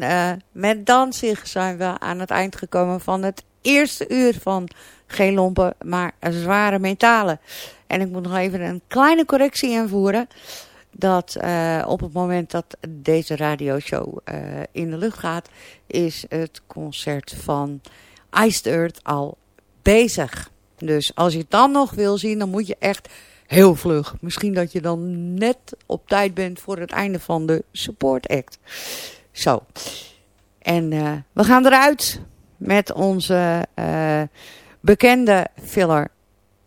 En uh, met Danzig zijn we aan het eind gekomen van het eerste uur van geen lompen, maar zware metalen. En ik moet nog even een kleine correctie invoeren. Dat uh, op het moment dat deze radioshow uh, in de lucht gaat, is het concert van Iced Earth al bezig. Dus als je het dan nog wil zien, dan moet je echt heel vlug. Misschien dat je dan net op tijd bent voor het einde van de support act. Zo. En uh, we gaan eruit met onze uh, bekende filler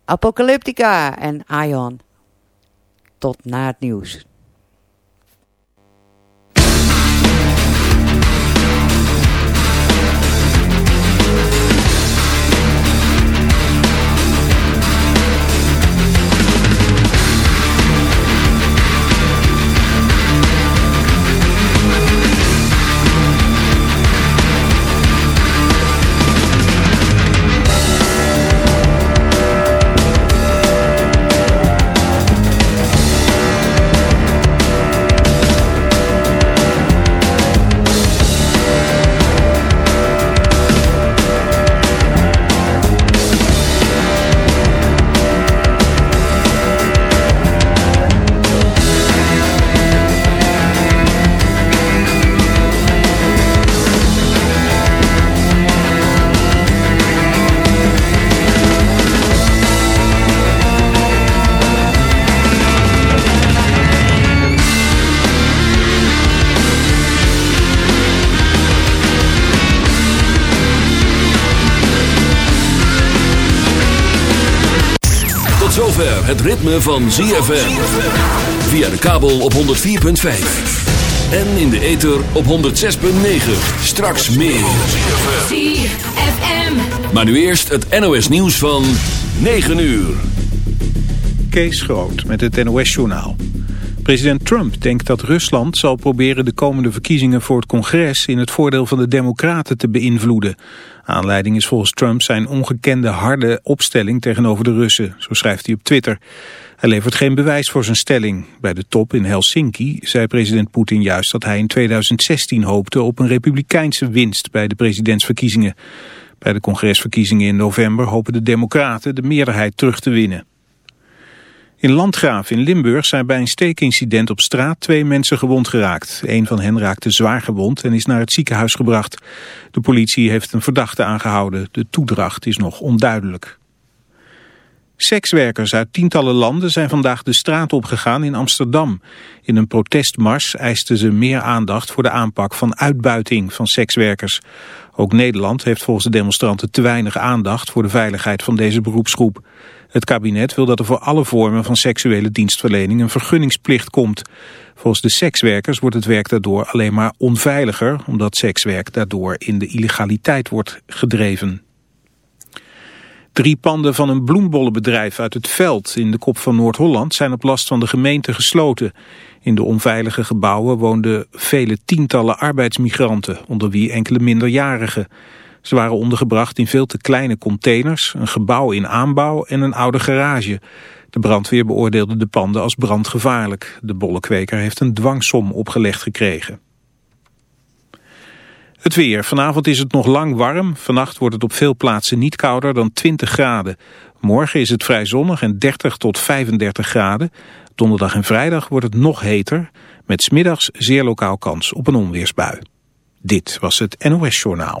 Apocalyptica en Ion. Tot na het nieuws. Het ritme van ZFM. Via de kabel op 104.5. En in de ether op 106.9. Straks meer. ZFM. Maar nu eerst het NOS nieuws van 9 uur. Kees Groot met het NOS journaal. President Trump denkt dat Rusland zal proberen de komende verkiezingen voor het congres in het voordeel van de democraten te beïnvloeden. Aanleiding is volgens Trump zijn ongekende harde opstelling tegenover de Russen, zo schrijft hij op Twitter. Hij levert geen bewijs voor zijn stelling. Bij de top in Helsinki zei president Poetin juist dat hij in 2016 hoopte op een republikeinse winst bij de presidentsverkiezingen. Bij de congresverkiezingen in november hopen de democraten de meerderheid terug te winnen. In Landgraaf in Limburg zijn bij een steekincident op straat twee mensen gewond geraakt. Een van hen raakte zwaar gewond en is naar het ziekenhuis gebracht. De politie heeft een verdachte aangehouden. De toedracht is nog onduidelijk. Sekswerkers uit tientallen landen zijn vandaag de straat opgegaan in Amsterdam. In een protestmars eisten ze meer aandacht voor de aanpak van uitbuiting van sekswerkers. Ook Nederland heeft volgens de demonstranten te weinig aandacht voor de veiligheid van deze beroepsgroep. Het kabinet wil dat er voor alle vormen van seksuele dienstverlening een vergunningsplicht komt. Volgens de sekswerkers wordt het werk daardoor alleen maar onveiliger, omdat sekswerk daardoor in de illegaliteit wordt gedreven. Drie panden van een bloembollenbedrijf uit het veld in de kop van Noord-Holland zijn op last van de gemeente gesloten. In de onveilige gebouwen woonden vele tientallen arbeidsmigranten, onder wie enkele minderjarigen. Ze waren ondergebracht in veel te kleine containers, een gebouw in aanbouw en een oude garage. De brandweer beoordeelde de panden als brandgevaarlijk. De bollenkweker heeft een dwangsom opgelegd gekregen. Het weer. Vanavond is het nog lang warm. Vannacht wordt het op veel plaatsen niet kouder dan 20 graden. Morgen is het vrij zonnig en 30 tot 35 graden. Donderdag en vrijdag wordt het nog heter. Met smiddags zeer lokaal kans op een onweersbui. Dit was het NOS Journaal.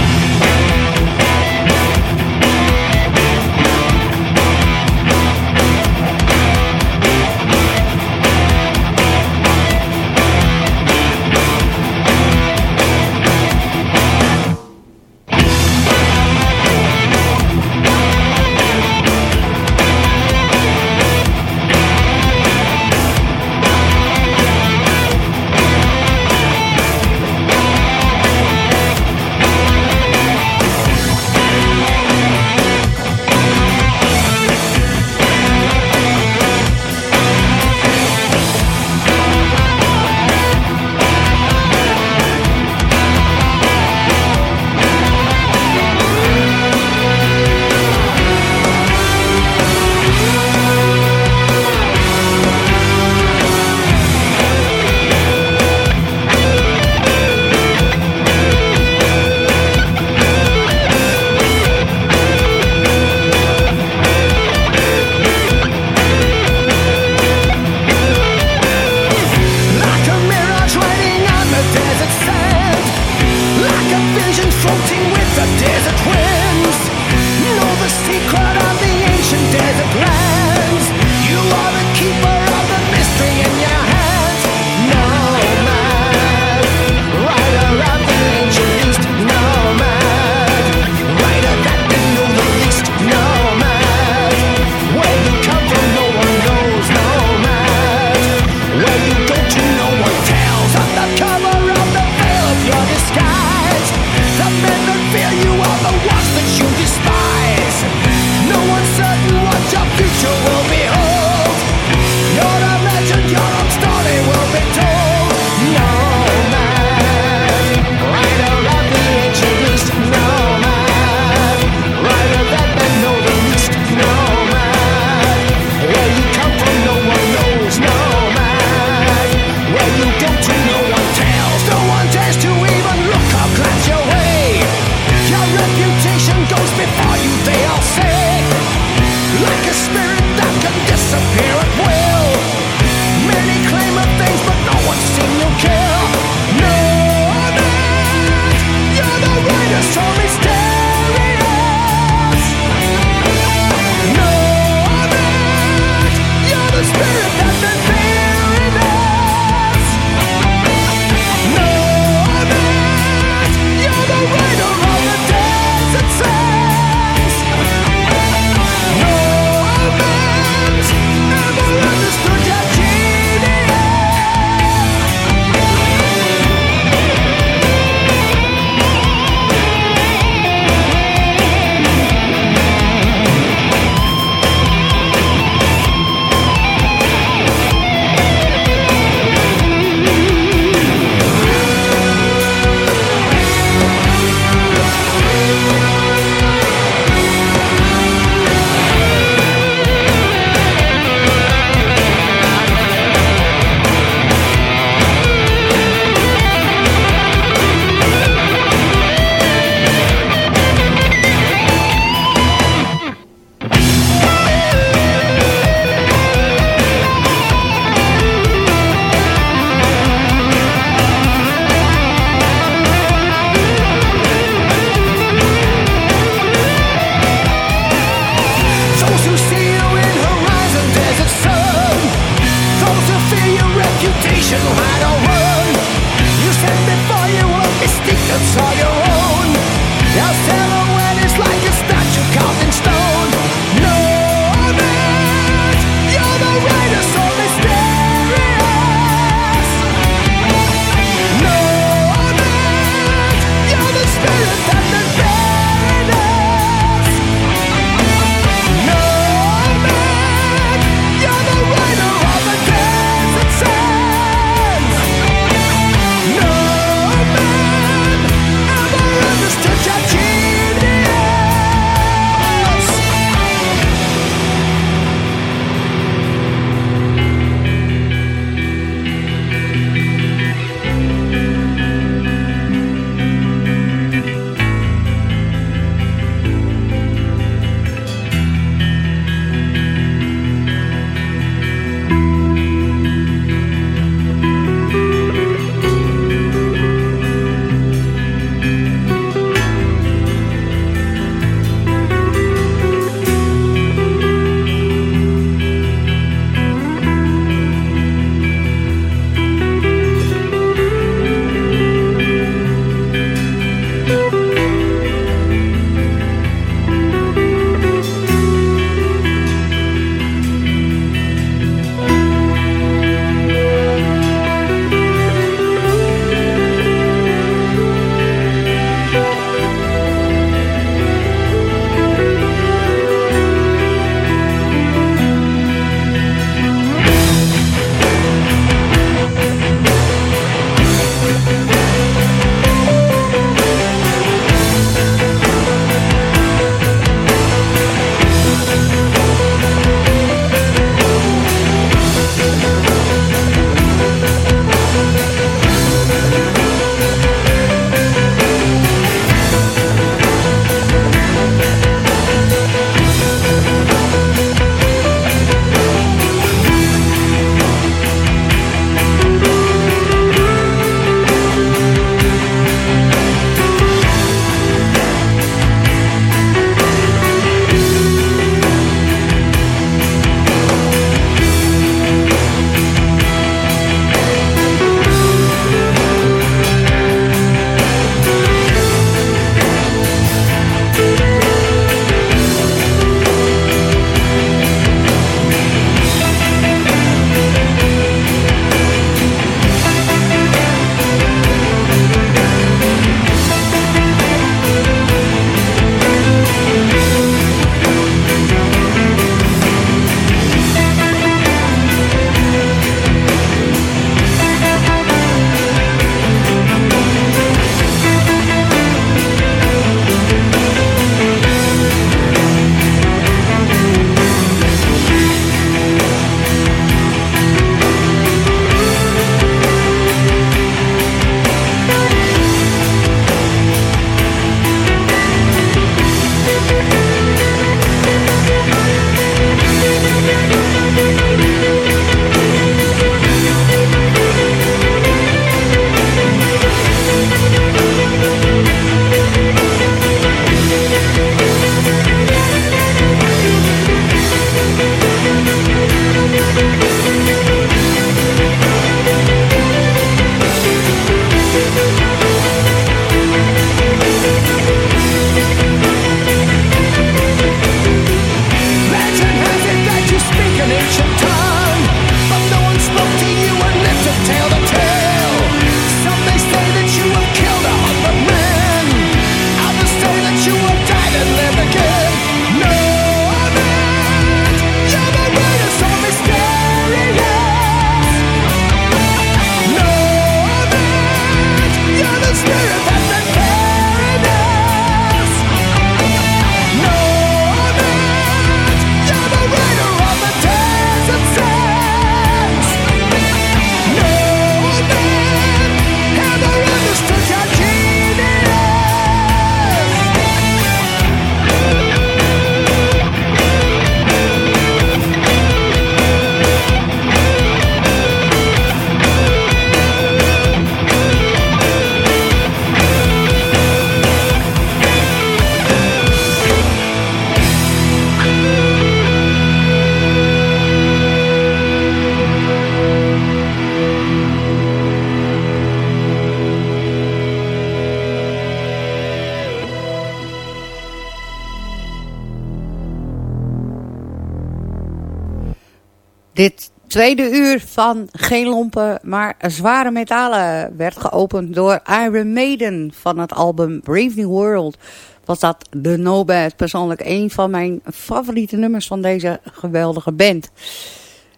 Tweede uur van geen lompen, maar zware metalen werd geopend door Iron Maiden van het album Brave New World. Was dat The No Bad, persoonlijk een van mijn favoriete nummers van deze geweldige band.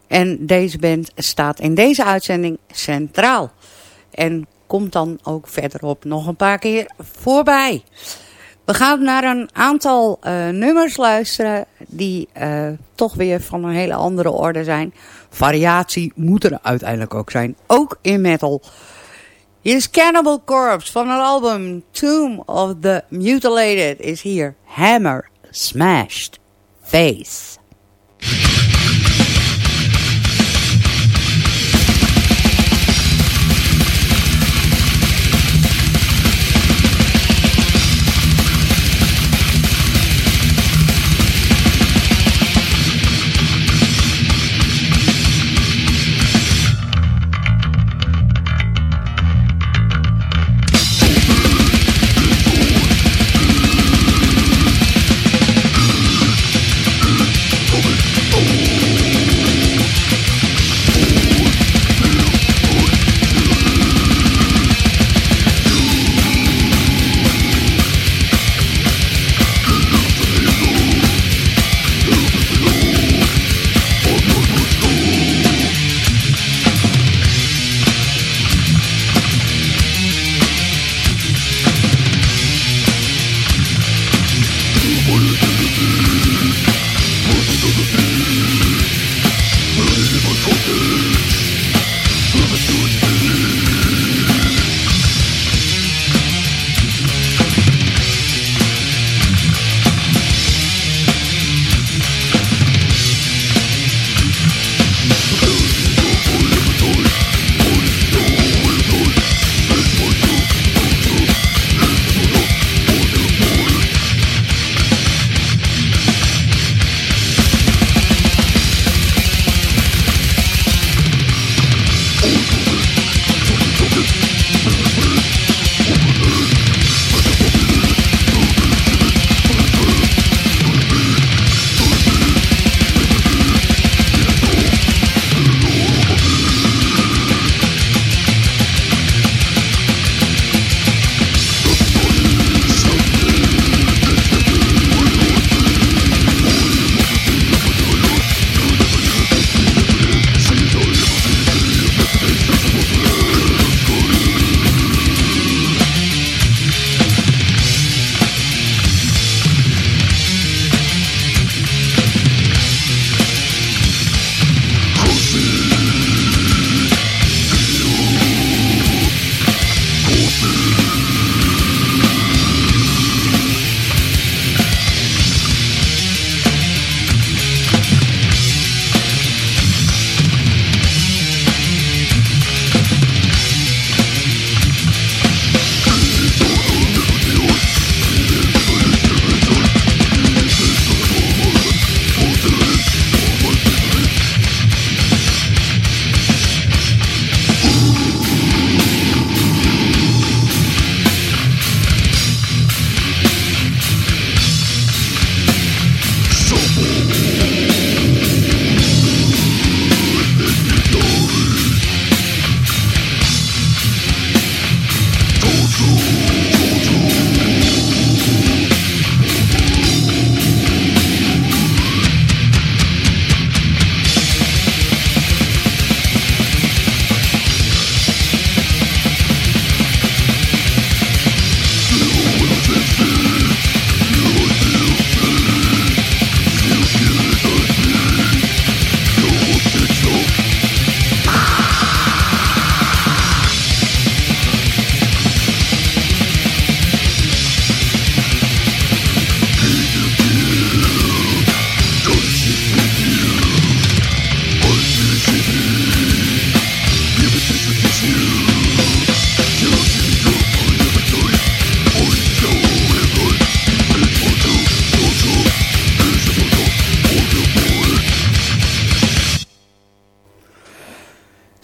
En deze band staat in deze uitzending centraal. En komt dan ook verderop nog een paar keer voorbij. We gaan naar een aantal uh, nummers luisteren die uh, toch weer van een hele andere orde zijn. Variatie moet er uiteindelijk ook zijn, ook in metal. Hier is Cannibal Corpse van het album Tomb of the Mutilated is hier Hammer Smashed Face.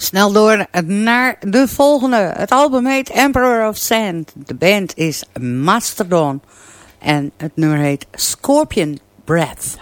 Snel door naar de volgende. Het album heet Emperor of Sand. De band is Mastodon. En het nummer heet Scorpion Breath.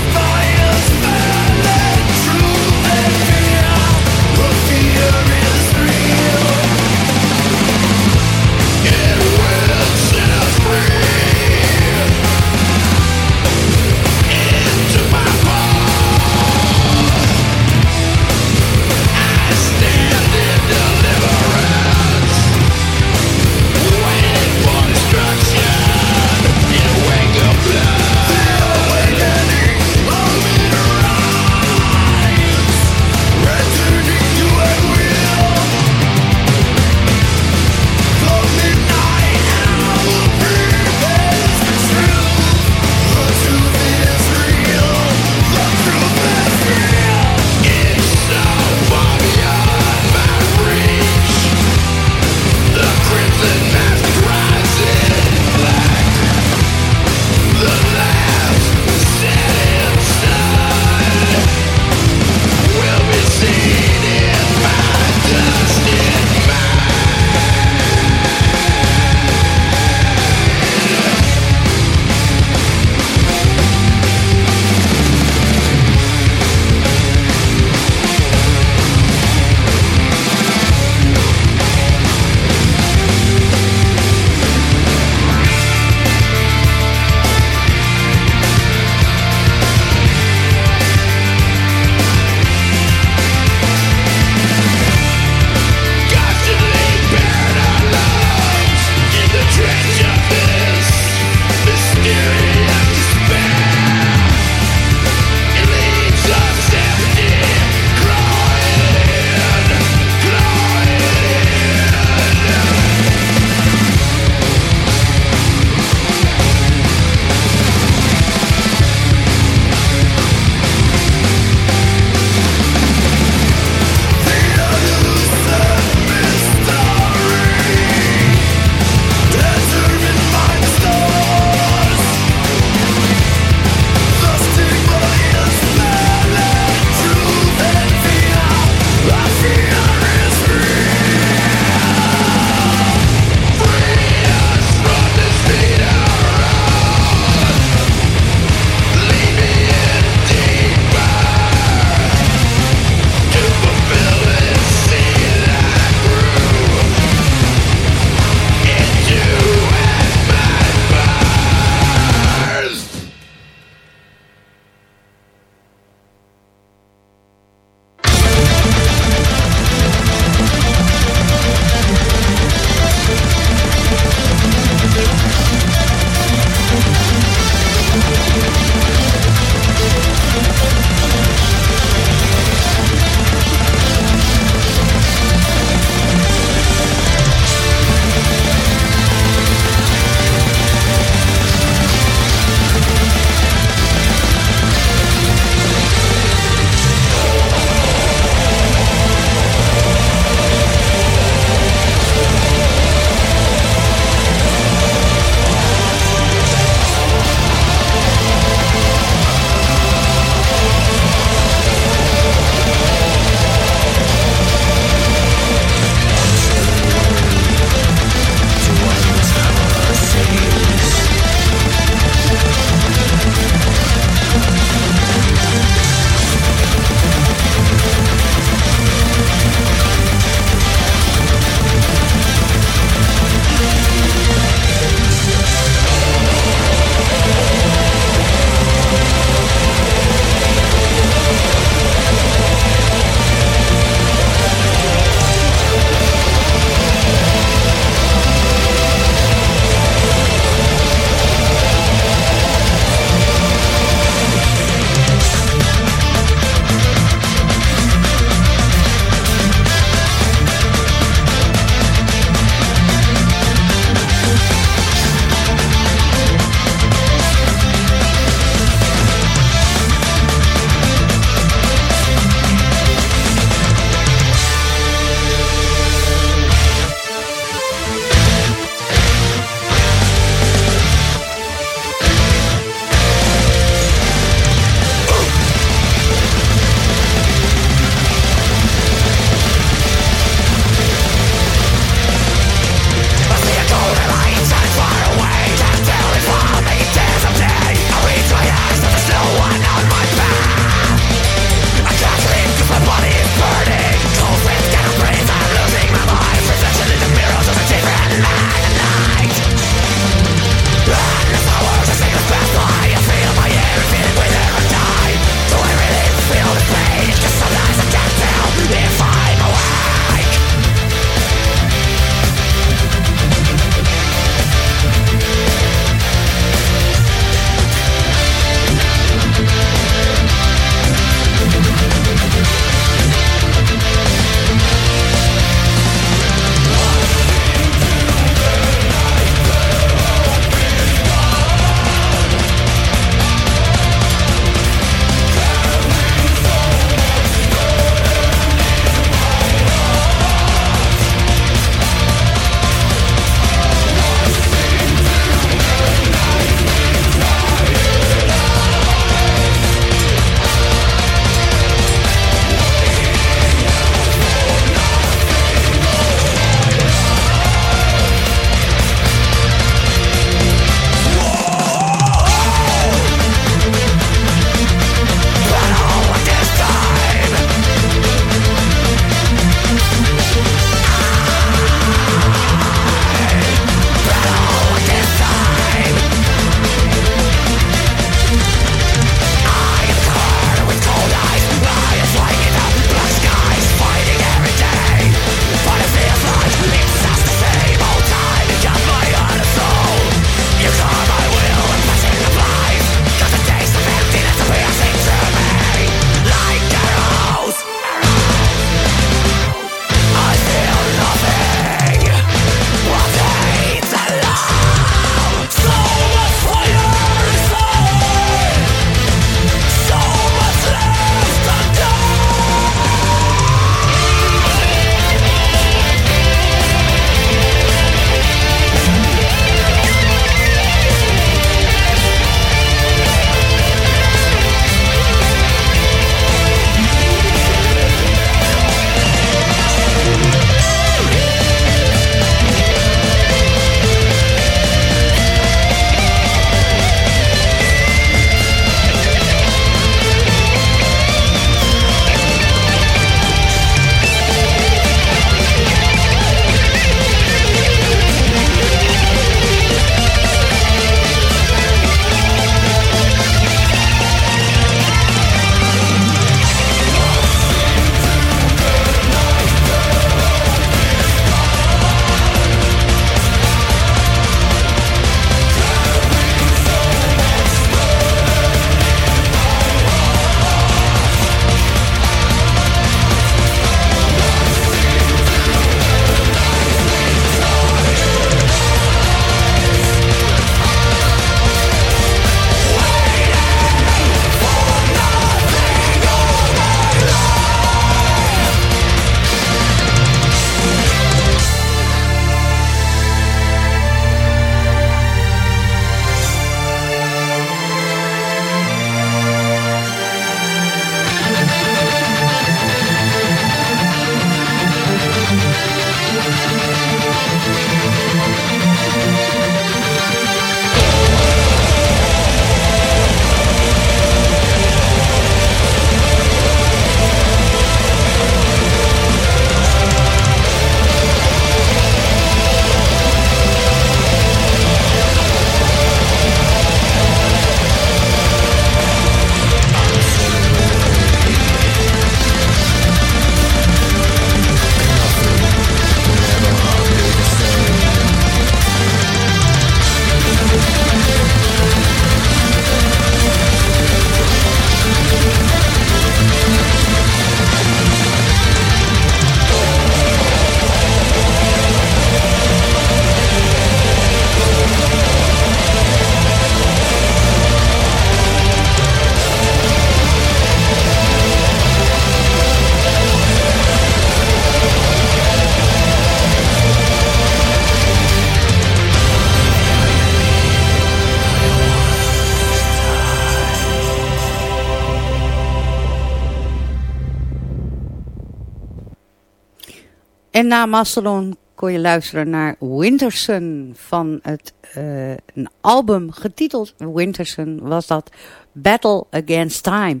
En na Mastodon kon je luisteren naar Winterson van het uh, een album getiteld Winterson was dat Battle Against Time.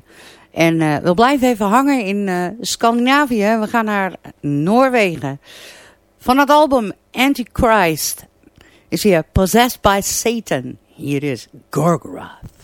En uh, we blijven even hangen in uh, Scandinavië. We gaan naar Noorwegen. Van het album Antichrist is hier Possessed by Satan. Hier is Gorgoroth.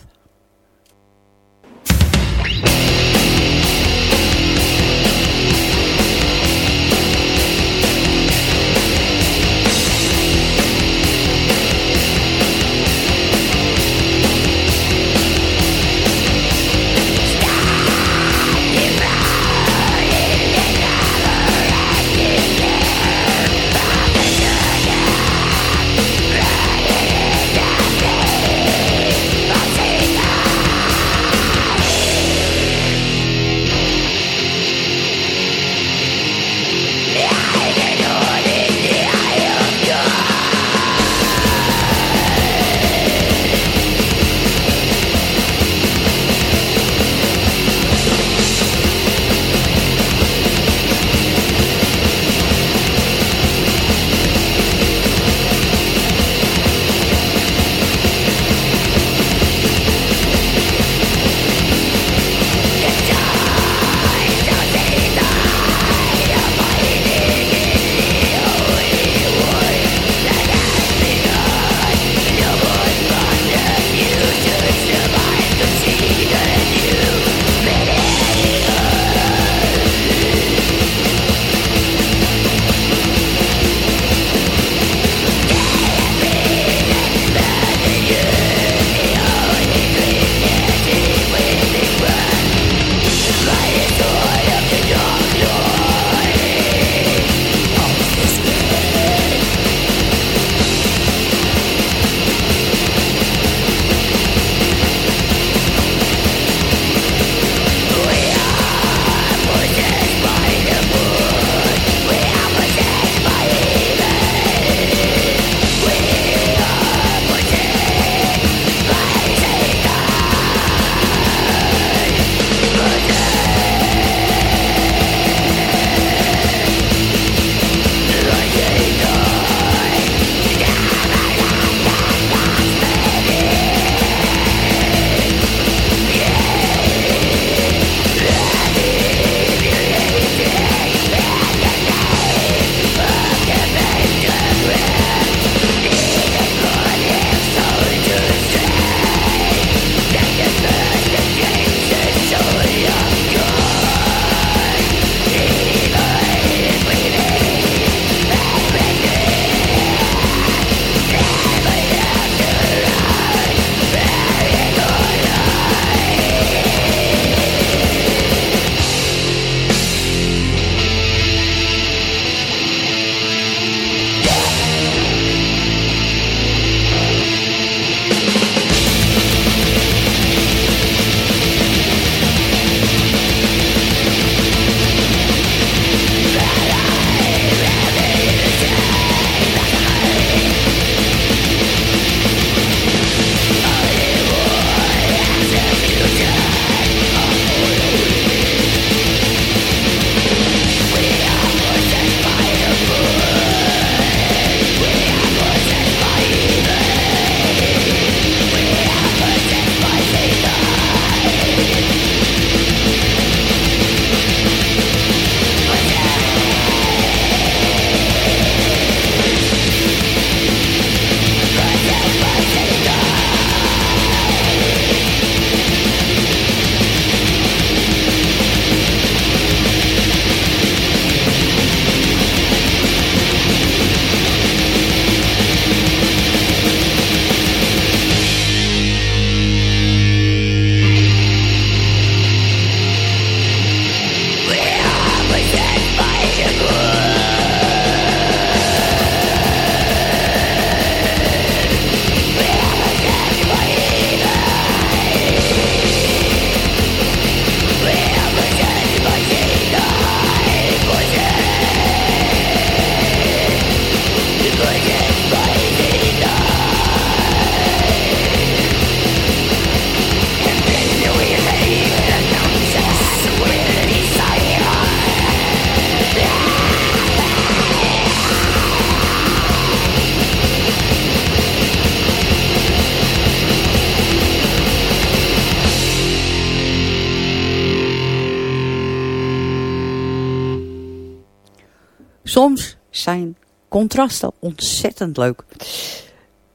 Contrasten ontzettend leuk.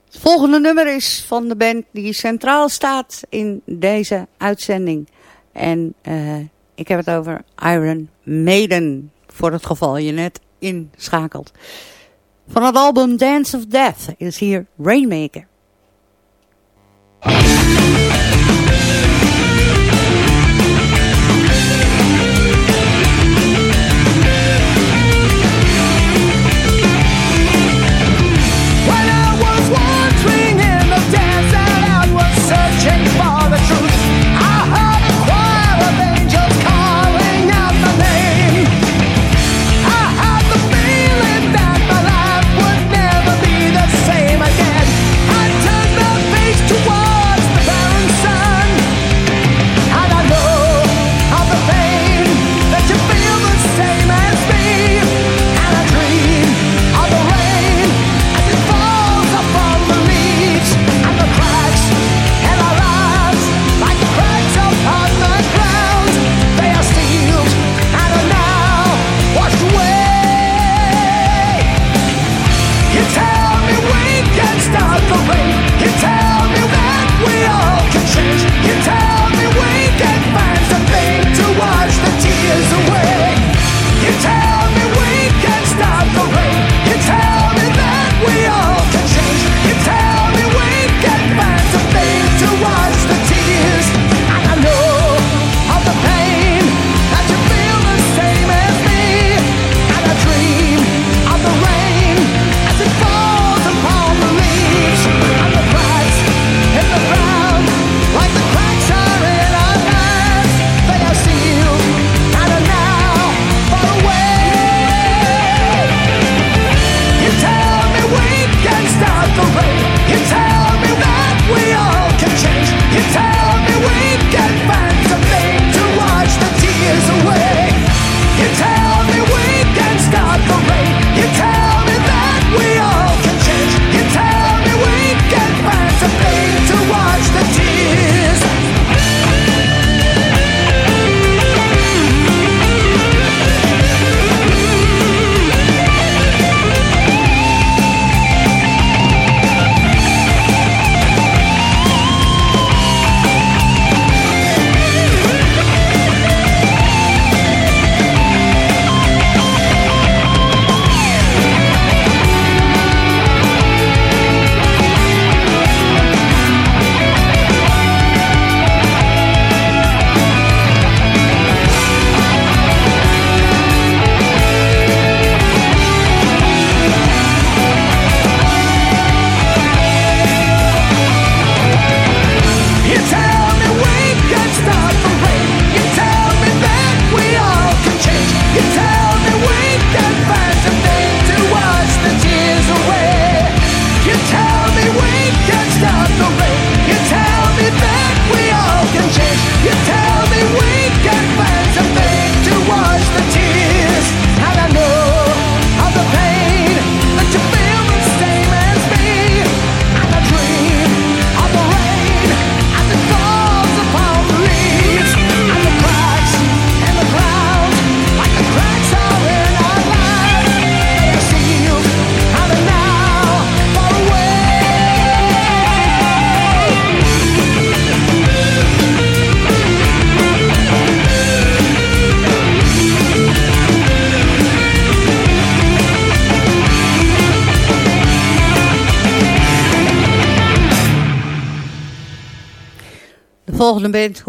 Het volgende nummer is van de band die centraal staat in deze uitzending. En uh, ik heb het over Iron Maiden, voor het geval je net inschakelt. Van het album Dance of Death is hier Rainmaker.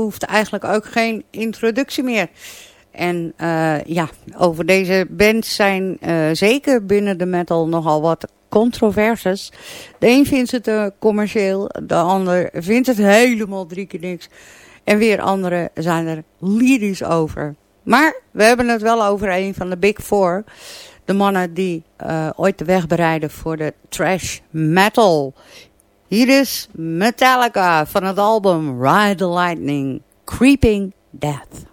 Hoeft eigenlijk ook geen introductie meer. En uh, ja, over deze band zijn uh, zeker binnen de metal nogal wat controverses. De een vindt het uh, commercieel, de ander vindt het helemaal drie keer niks. En weer anderen zijn er lyrisch over. Maar we hebben het wel over een van de Big Four. De mannen die ooit de weg bereiden voor de trash metal. Hier is Metallica van het album Ride the Lightning, Creeping Death.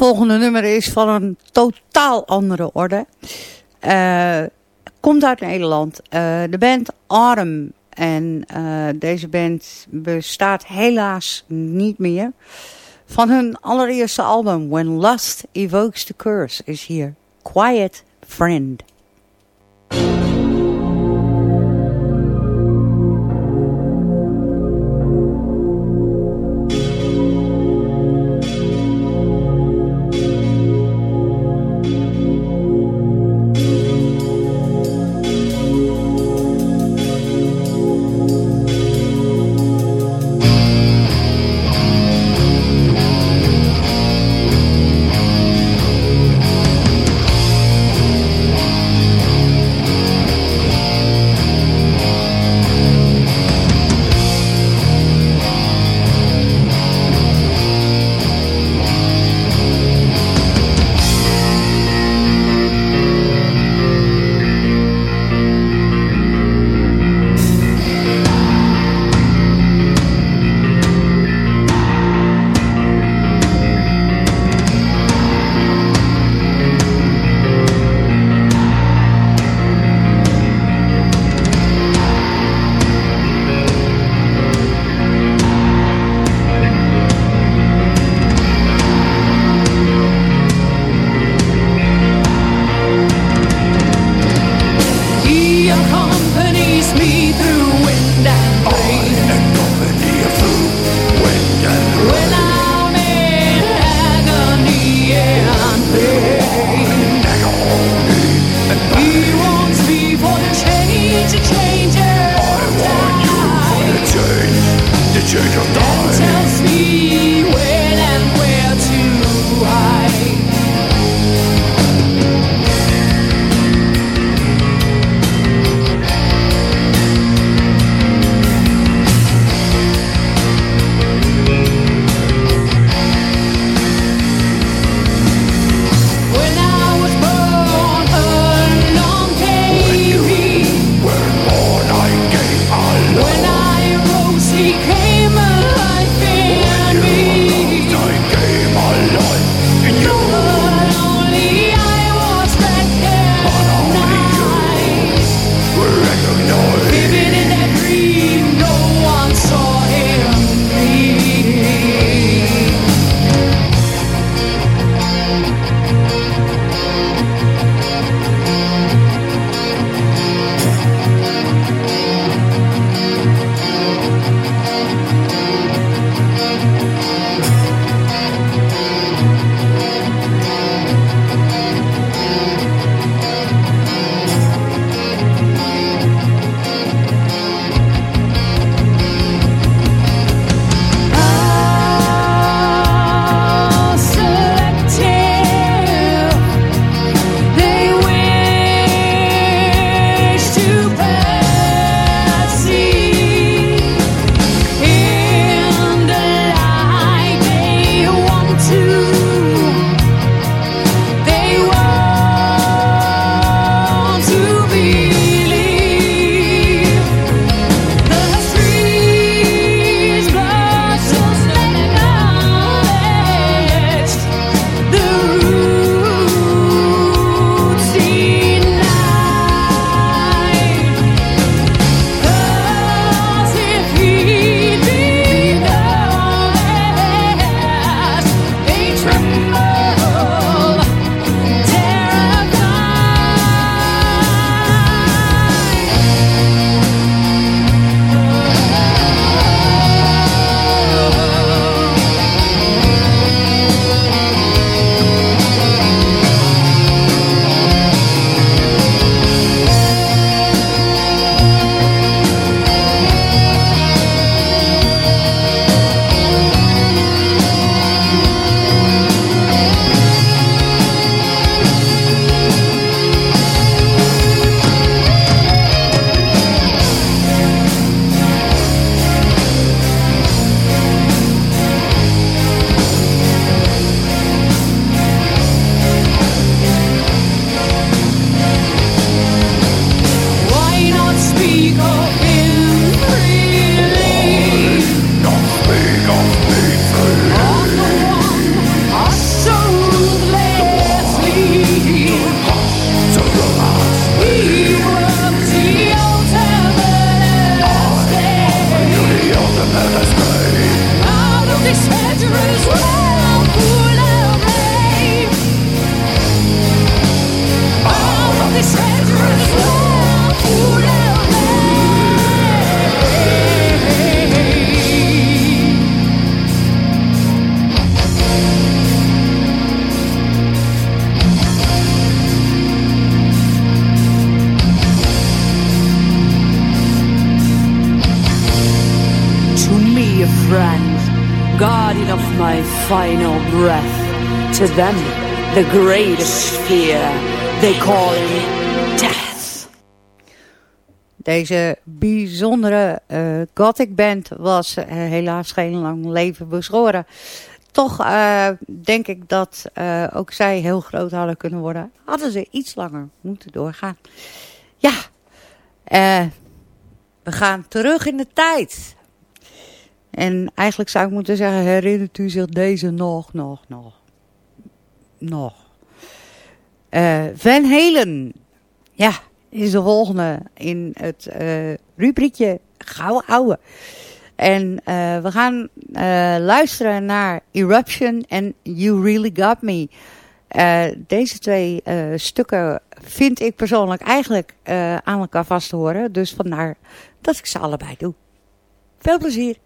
Volgende nummer is van een totaal andere orde. Uh, komt uit Nederland. Uh, de band Arm. En uh, deze band bestaat helaas niet meer. Van hun allereerste album When Lust Evokes the Curse is hier Quiet Friend. To them, the greatest fear, they call death. Deze bijzondere uh, gothic band was uh, helaas geen lang leven beschoren. Toch uh, denk ik dat ook zij heel groot hadden kunnen worden. Hadden ze iets langer moeten doorgaan. Ja, we gaan terug in de tijd. En eigenlijk zou ik moeten zeggen, herinnert u zich deze nog, nog, nog, nog. Uh, Van Helen, ja, is de volgende in het uh, rubriekje Gauw Ouwe. En uh, we gaan luisteren naar Eruption en You Really Got Me. deze twee stukken vind ik persoonlijk eigenlijk aan elkaar vast te horen. Dus vandaar dat ik ze allebei doe. Veel plezier!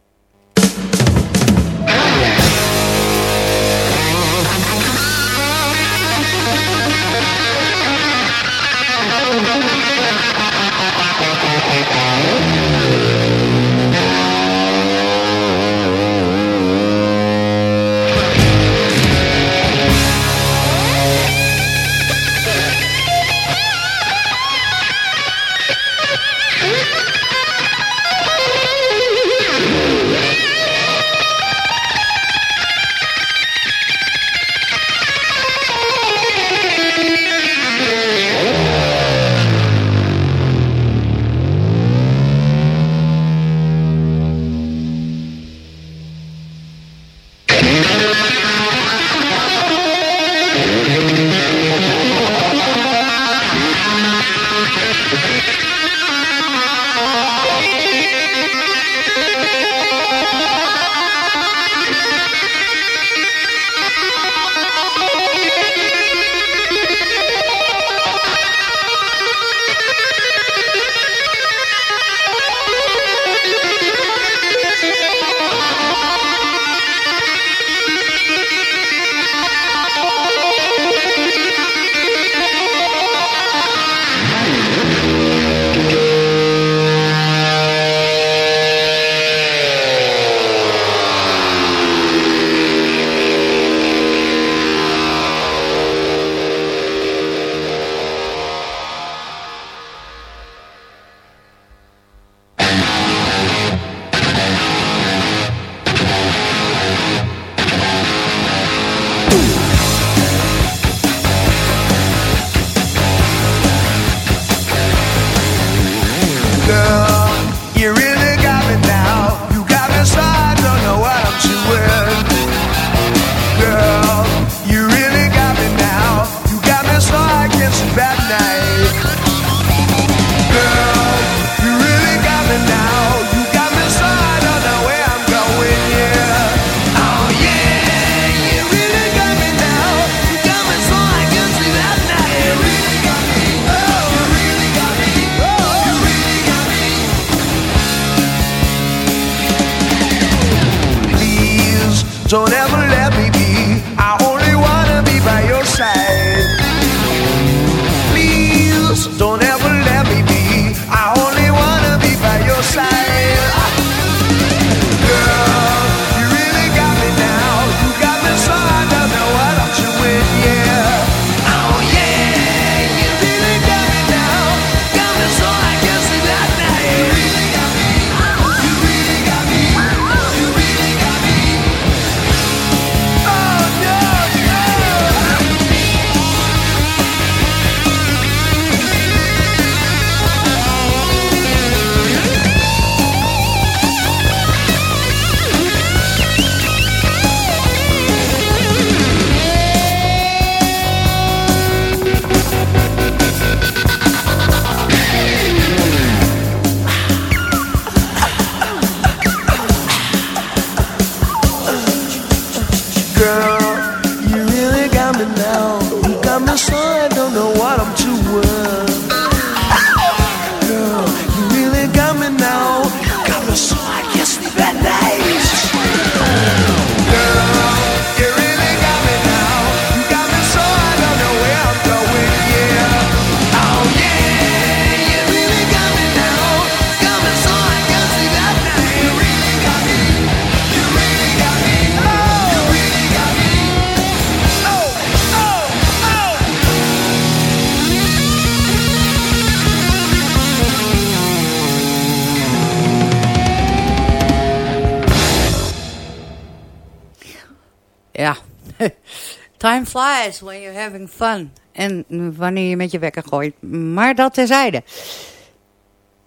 Time flies when you're having fun. En wanneer je met je wekker gooit. Maar dat terzijde.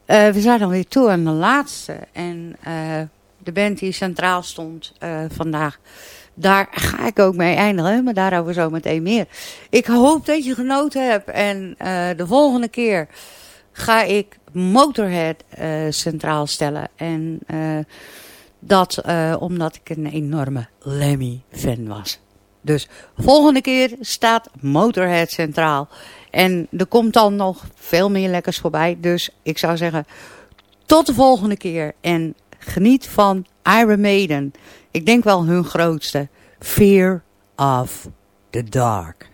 Uh, we zijn alweer toe aan de laatste. En uh, de band die centraal stond uh, vandaag. Daar ga ik ook mee eindigen. Maar daarover zo meteen meer. Ik hoop dat je genoten hebt. En de volgende keer ga ik Motorhead centraal stellen. En dat omdat ik een enorme Lemmy-fan was. Dus volgende keer staat Motorhead centraal. En er komt dan nog veel meer lekkers voorbij. Dus ik zou zeggen, tot de volgende keer. En geniet van Iron Maiden. Ik denk wel hun grootste. Fear of the Dark.